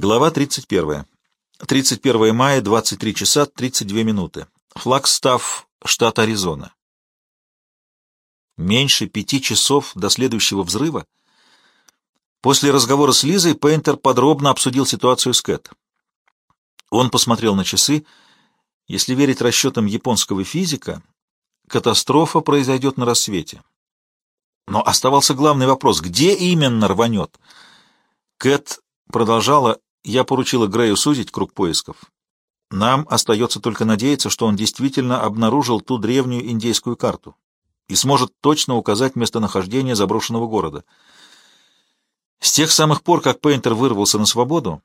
Глава 31. 31 мая, 23 часа 32 минуты. Флагстав, штат Аризона. Меньше пяти часов до следующего взрыва. После разговора с Лизой Пейнтер подробно обсудил ситуацию с Кэт. Он посмотрел на часы. Если верить расчетам японского физика, катастрофа произойдет на рассвете. Но оставался главный вопрос, где именно рванет? Кэт продолжала я поручила Грею сузить круг поисков. Нам остается только надеяться, что он действительно обнаружил ту древнюю индейскую карту и сможет точно указать местонахождение заброшенного города. С тех самых пор, как Пейнтер вырвался на свободу,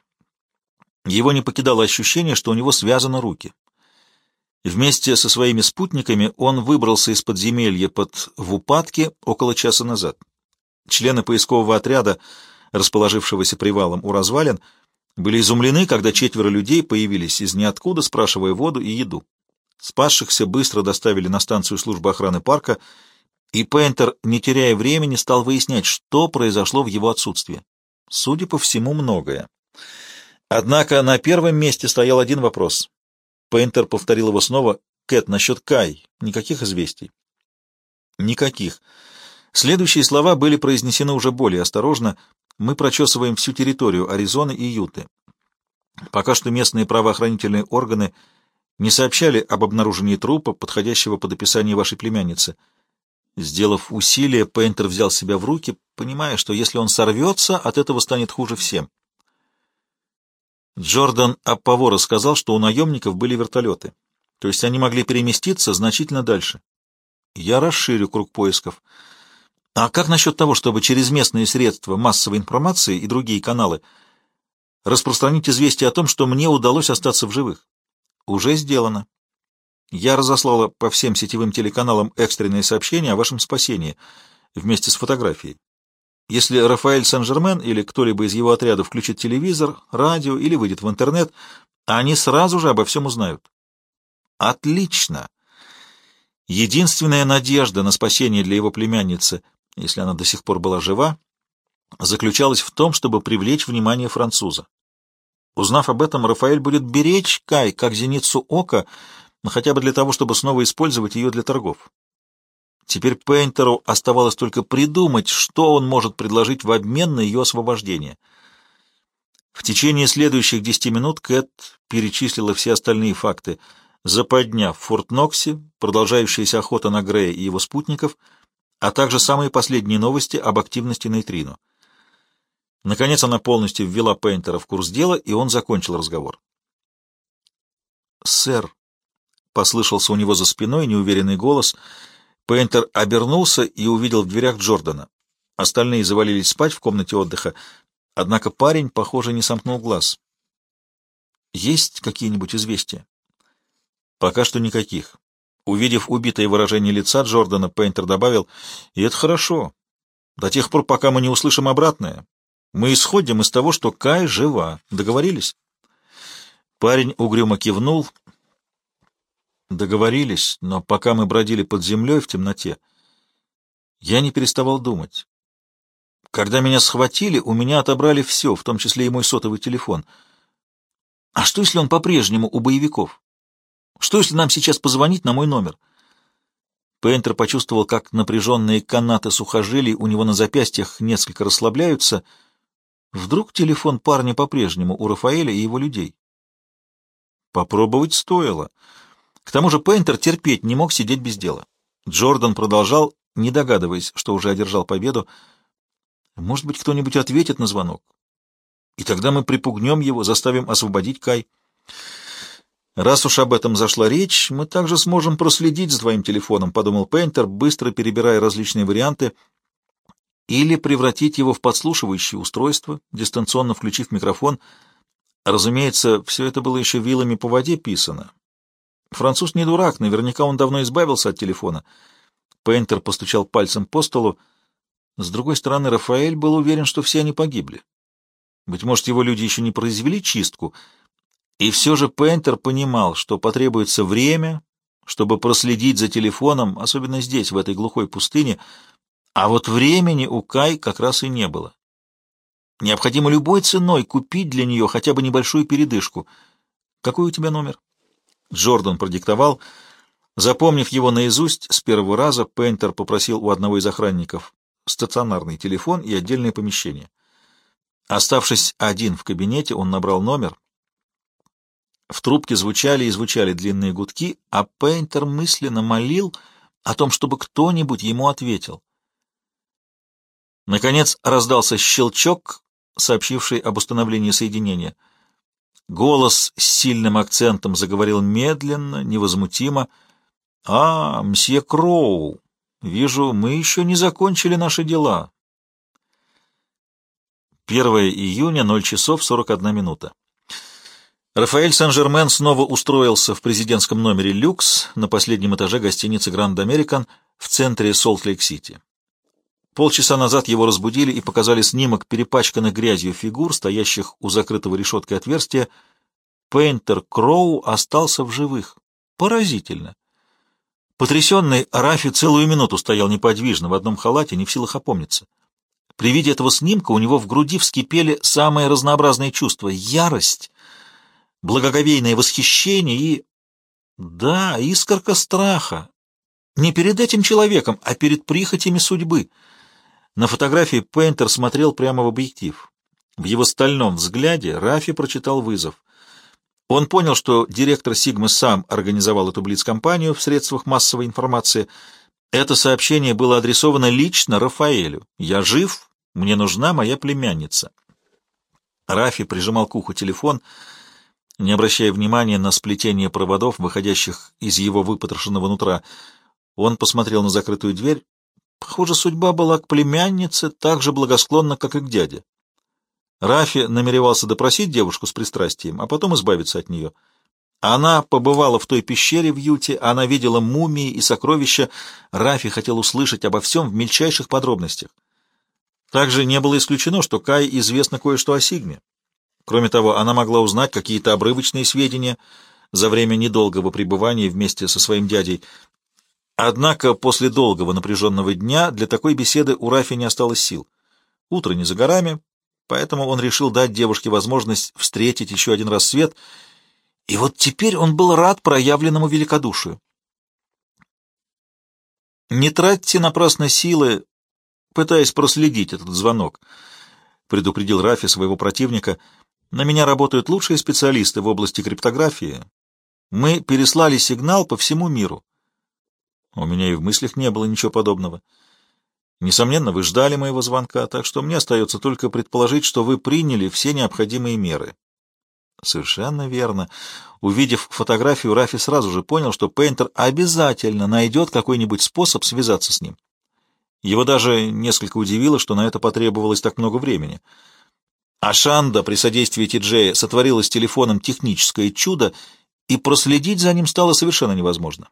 его не покидало ощущение, что у него связаны руки. Вместе со своими спутниками он выбрался из подземелья под в упадке около часа назад. Члены поискового отряда, расположившегося привалом у развалин, были изумлены, когда четверо людей появились из ниоткуда, спрашивая воду и еду. Спасшихся быстро доставили на станцию службы охраны парка, и Пейнтер, не теряя времени, стал выяснять, что произошло в его отсутствие. Судя по всему, многое. Однако на первом месте стоял один вопрос. Пейнтер повторил его снова. «Кэт, насчет Кай. Никаких известий?» «Никаких». Следующие слова были произнесены уже более осторожно — мы прочесываем всю территорию Аризоны и Юты. Пока что местные правоохранительные органы не сообщали об обнаружении трупа, подходящего под описание вашей племянницы. Сделав усилие, Пейнтер взял себя в руки, понимая, что если он сорвется, от этого станет хуже всем. Джордан Аппавора сказал, что у наемников были вертолеты, то есть они могли переместиться значительно дальше. Я расширю круг поисков. А как насчет того, чтобы через местные средства массовой информации и другие каналы распространить известие о том, что мне удалось остаться в живых? Уже сделано. Я разослала по всем сетевым телеканалам экстренные сообщения о вашем спасении вместе с фотографией. Если Рафаэль Сен-Жермен или кто-либо из его отряда включит телевизор, радио или выйдет в интернет, они сразу же обо всем узнают. Отлично! Единственная надежда на спасение для его племянницы если она до сих пор была жива, заключалась в том, чтобы привлечь внимание француза. Узнав об этом, Рафаэль будет беречь Кай как зеницу ока, но хотя бы для того, чтобы снова использовать ее для торгов. Теперь Пейнтеру оставалось только придумать, что он может предложить в обмен на ее освобождение. В течение следующих десяти минут Кэт перечислила все остальные факты. Западня в Форт-Ноксе, продолжающаяся охота на Грея и его спутников — а также самые последние новости об активности нейтрино. Наконец она полностью ввела Пейнтера в курс дела, и он закончил разговор. «Сэр», — послышался у него за спиной неуверенный голос, Пейнтер обернулся и увидел в дверях Джордана. Остальные завалились спать в комнате отдыха, однако парень, похоже, не сомкнул глаз. «Есть какие-нибудь известия?» «Пока что никаких. Увидев убитое выражение лица Джордана, Пейнтер добавил, «И это хорошо. До тех пор, пока мы не услышим обратное. Мы исходим из того, что Кай жива. Договорились?» Парень угрюмо кивнул. Договорились, но пока мы бродили под землей в темноте, я не переставал думать. Когда меня схватили, у меня отобрали все, в том числе и мой сотовый телефон. А что, если он по-прежнему у боевиков? Что, если нам сейчас позвонить на мой номер?» Пейнтер почувствовал, как напряженные канаты сухожилий у него на запястьях несколько расслабляются. Вдруг телефон парня по-прежнему у Рафаэля и его людей? Попробовать стоило. К тому же Пейнтер терпеть не мог сидеть без дела. Джордан продолжал, не догадываясь, что уже одержал победу. «Может быть, кто-нибудь ответит на звонок? И тогда мы припугнем его, заставим освободить Кай». «Раз уж об этом зашла речь, мы также сможем проследить за твоим телефоном», — подумал Пейнтер, быстро перебирая различные варианты, или превратить его в подслушивающее устройство, дистанционно включив микрофон. Разумеется, все это было еще вилами по воде писано. Француз не дурак, наверняка он давно избавился от телефона. Пейнтер постучал пальцем по столу. С другой стороны, Рафаэль был уверен, что все они погибли. Быть может, его люди еще не произвели чистку — и все же Пейнтер понимал, что потребуется время, чтобы проследить за телефоном, особенно здесь, в этой глухой пустыне, а вот времени у Кай как раз и не было. Необходимо любой ценой купить для нее хотя бы небольшую передышку. Какой у тебя номер? Джордан продиктовал. Запомнив его наизусть, с первого раза Пейнтер попросил у одного из охранников стационарный телефон и отдельное помещение. Оставшись один в кабинете, он набрал номер. В трубке звучали и звучали длинные гудки, а Пейнтер мысленно молил о том, чтобы кто-нибудь ему ответил. Наконец раздался щелчок, сообщивший об установлении соединения. Голос с сильным акцентом заговорил медленно, невозмутимо. «А, мсье Кроу, вижу, мы еще не закончили наши дела». 1 июня, 0 часов 41 минута. Рафаэль Сен-Жермен снова устроился в президентском номере «Люкс» на последнем этаже гостиницы «Гранд Американ» в центре Солт-Лейк-Сити. Полчаса назад его разбудили и показали снимок перепачканных грязью фигур, стоящих у закрытого решеткой отверстия. Пейнтер Кроу остался в живых. Поразительно. Потрясенный Рафи целую минуту стоял неподвижно в одном халате, не в силах опомниться. При виде этого снимка у него в груди вскипели самые разнообразные чувства — ярость, благоговейное восхищение и... Да, искорка страха. Не перед этим человеком, а перед прихотями судьбы — на фотографии Пейнтер смотрел прямо в объектив. В его стальном взгляде Рафи прочитал вызов. Он понял, что директор Сигмы сам организовал эту блиц-компанию в средствах массовой информации. Это сообщение было адресовано лично Рафаэлю. «Я жив, мне нужна моя племянница». Рафи прижимал к уху телефон, не обращая внимания на сплетение проводов, выходящих из его выпотрошенного нутра. Он посмотрел на закрытую дверь. Похоже, судьба была к племяннице так же благосклонна, как и к дяде. Рафи намеревался допросить девушку с пристрастием, а потом избавиться от нее. Она побывала в той пещере в Юте, она видела мумии и сокровища. Рафи хотел услышать обо всем в мельчайших подробностях. Также не было исключено, что Кай известно кое-что о Сигме. Кроме того, она могла узнать какие-то обрывочные сведения за время недолгого пребывания вместе со своим дядей, Однако после долгого напряженного дня для такой беседы у Рафи не осталось сил. Утро не за горами, поэтому он решил дать девушке возможность встретить еще один рассвет, и вот теперь он был рад проявленному великодушию. «Не тратьте напрасно силы, пытаясь проследить этот звонок», — предупредил Рафи своего противника. «На меня работают лучшие специалисты в области криптографии. Мы переслали сигнал по всему миру». У меня и в мыслях не было ничего подобного. Несомненно, вы ждали моего звонка, так что мне остается только предположить, что вы приняли все необходимые меры. Совершенно верно. Увидев фотографию, Рафи сразу же понял, что Пейнтер обязательно найдет какой-нибудь способ связаться с ним. Его даже несколько удивило, что на это потребовалось так много времени. Ашанда при содействии Тиджея сотворила с телефоном техническое чудо, и проследить за ним стало совершенно невозможно.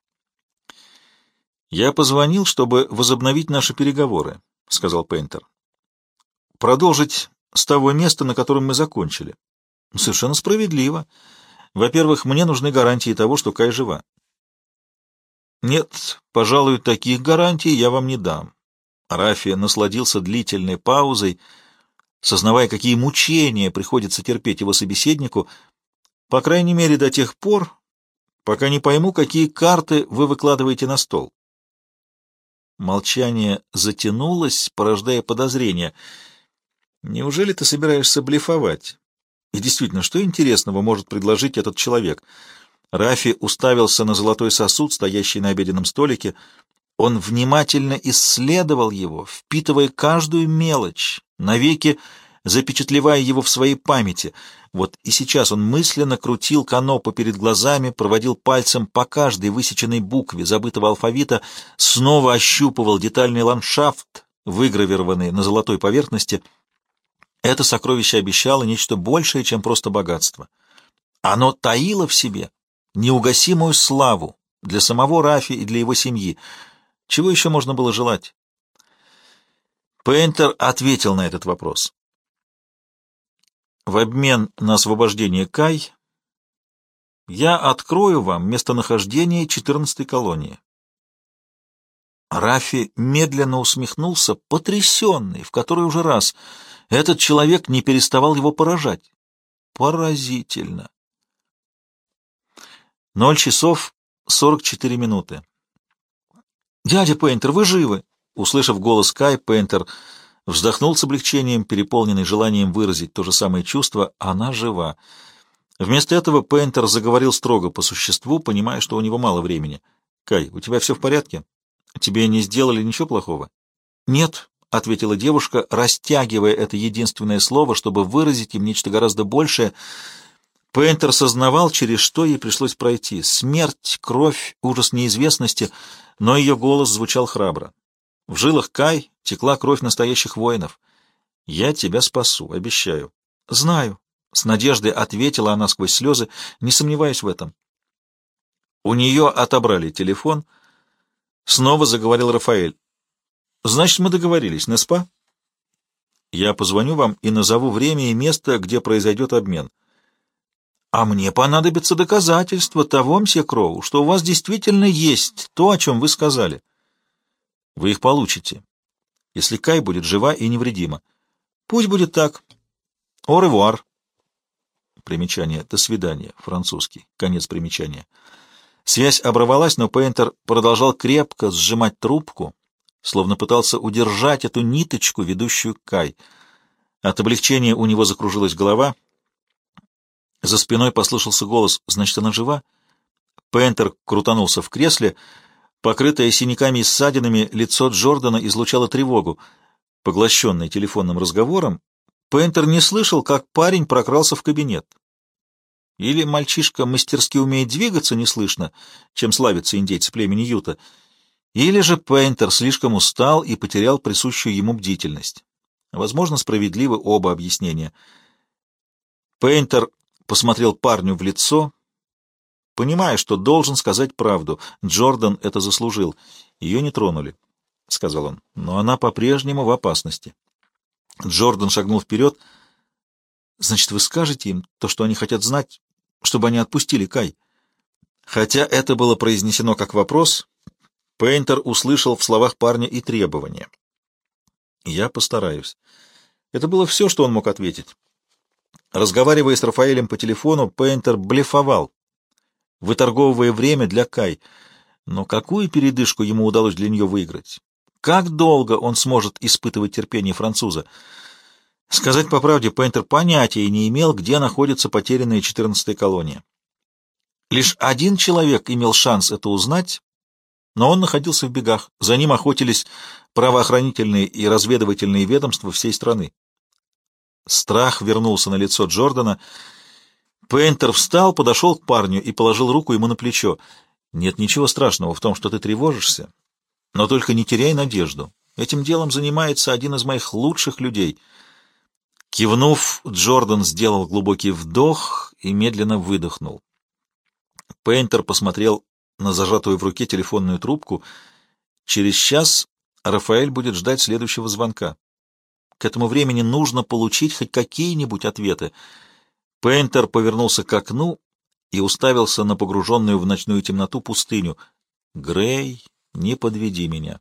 «Я позвонил, чтобы возобновить наши переговоры», — сказал Пейнтер. «Продолжить с того места, на котором мы закончили». «Совершенно справедливо. Во-первых, мне нужны гарантии того, что Кай жива». «Нет, пожалуй, таких гарантий я вам не дам». Рафи насладился длительной паузой, сознавая, какие мучения приходится терпеть его собеседнику, по крайней мере, до тех пор, пока не пойму, какие карты вы выкладываете на стол. Молчание затянулось, порождая подозрения. «Неужели ты собираешься блефовать?» «И действительно, что интересного может предложить этот человек?» Рафи уставился на золотой сосуд, стоящий на обеденном столике. Он внимательно исследовал его, впитывая каждую мелочь, навеки запечатлевая его в своей памяти. Вот и сейчас он мысленно крутил канопу перед глазами, проводил пальцем по каждой высеченной букве забытого алфавита, снова ощупывал детальный ландшафт, выгравированный на золотой поверхности. Это сокровище обещало нечто большее, чем просто богатство. Оно таило в себе неугасимую славу для самого Рафи и для его семьи. Чего еще можно было желать? Пейнтер ответил на этот вопрос. В обмен на освобождение Кай я открою вам местонахождение 14-й колонии. Рафи медленно усмехнулся, потрясенный, в который уже раз. Этот человек не переставал его поражать. Поразительно. Ноль часов сорок четыре минуты. «Дядя Пейнтер, вы живы!» Услышав голос Кай, Пейнтер вздохнул с облегчением, переполненный желанием выразить то же самое чувство. Она жива. Вместо этого Пейнтер заговорил строго по существу, понимая, что у него мало времени. «Кай, у тебя все в порядке? Тебе не сделали ничего плохого?» «Нет», — ответила девушка, растягивая это единственное слово, чтобы выразить им нечто гораздо большее. Пейнтер сознавал, через что ей пришлось пройти. Смерть, кровь, ужас неизвестности, но ее голос звучал храбро. В жилах Кай текла кровь настоящих воинов. «Я тебя спасу, обещаю». «Знаю», — с надеждой ответила она сквозь слезы, не сомневаясь в этом. У нее отобрали телефон. Снова заговорил Рафаэль. «Значит, мы договорились, на спа?» «Я позвоню вам и назову время и место, где произойдет обмен». «А мне понадобится доказательство того, мсье Кроу, что у вас действительно есть то, о чем вы сказали». «Вы их получите, если Кай будет жива и невредима. Пусть будет так. Au revoir». Примечание «До свидания», французский, конец примечания. Связь оборвалась, но Пейнтер продолжал крепко сжимать трубку, словно пытался удержать эту ниточку, ведущую Кай. От облегчения у него закружилась голова. За спиной послышался голос «Значит, она жива?» Пейнтер крутанулся в кресле. Покрытое синяками и ссадинами, лицо Джордана излучало тревогу. Поглощенный телефонным разговором, Пейнтер не слышал, как парень прокрался в кабинет. Или мальчишка мастерски умеет двигаться неслышно, чем славятся индейцы племени Юта, или же Пейнтер слишком устал и потерял присущую ему бдительность. Возможно, справедливы оба объяснения. Пейнтер посмотрел парню в лицо, понимая, что должен сказать правду. Джордан это заслужил. Ее не тронули, — сказал он, — но она по-прежнему в опасности. Джордан шагнул вперед. — Значит, вы скажете им то, что они хотят знать? чтобы они отпустили Кай. Хотя это было произнесено как вопрос, Пейнтер услышал в словах парня и требования. «Я постараюсь». Это было все, что он мог ответить. Разговаривая с Рафаэлем по телефону, Пейнтер блефовал, выторговывая время для Кай. Но какую передышку ему удалось для нее выиграть? Как долго он сможет испытывать терпение француза? Сказать по правде, Пейнтер понятия не имел, где находится потерянная 14-я колония. Лишь один человек имел шанс это узнать, но он находился в бегах. За ним охотились правоохранительные и разведывательные ведомства всей страны. Страх вернулся на лицо Джордана. Пейнтер встал, подошел к парню и положил руку ему на плечо. «Нет ничего страшного в том, что ты тревожишься, но только не теряй надежду. Этим делом занимается один из моих лучших людей — Кивнув, Джордан сделал глубокий вдох и медленно выдохнул. Пейнтер посмотрел на зажатую в руке телефонную трубку. Через час Рафаэль будет ждать следующего звонка. К этому времени нужно получить хоть какие-нибудь ответы. Пейнтер повернулся к окну и уставился на погруженную в ночную темноту пустыню. «Грей, не подведи меня».